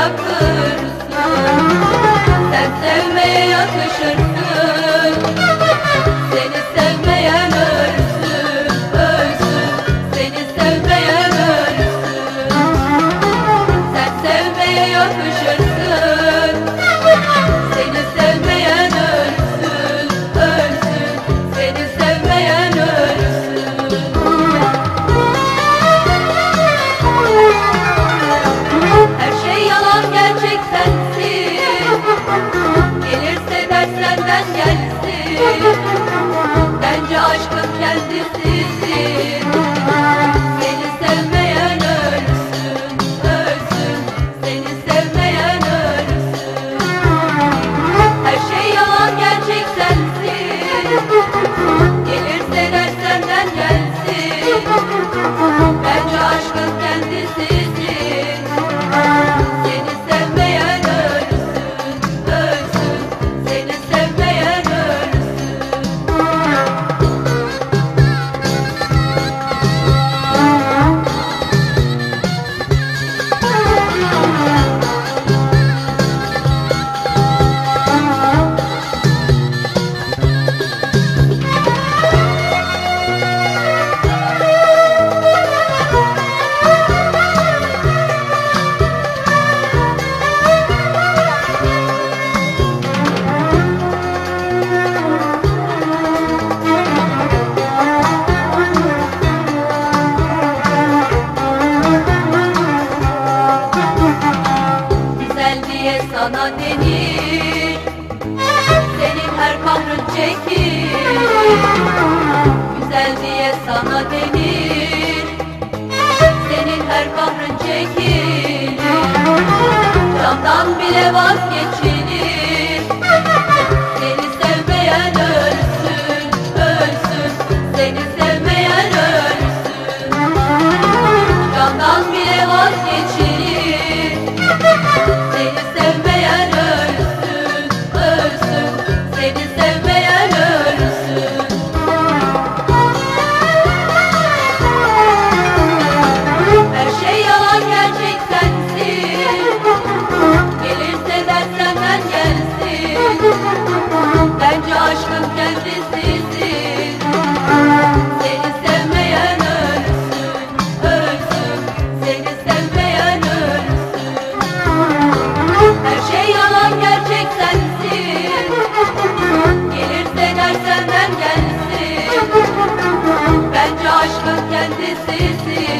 bırakırsın. Sen sevmeye yakışırsın diye sana denir. Senin her kahrın çekir Güzel diye sana denir. Senin her kahrın çekir Candan bile vazgeçilir. Seni sevmeyen ölsün, ölsün. Seni Her şey yalan gerçek sensin. Gelirse der senden gelsin. Bence aşkın kendisisin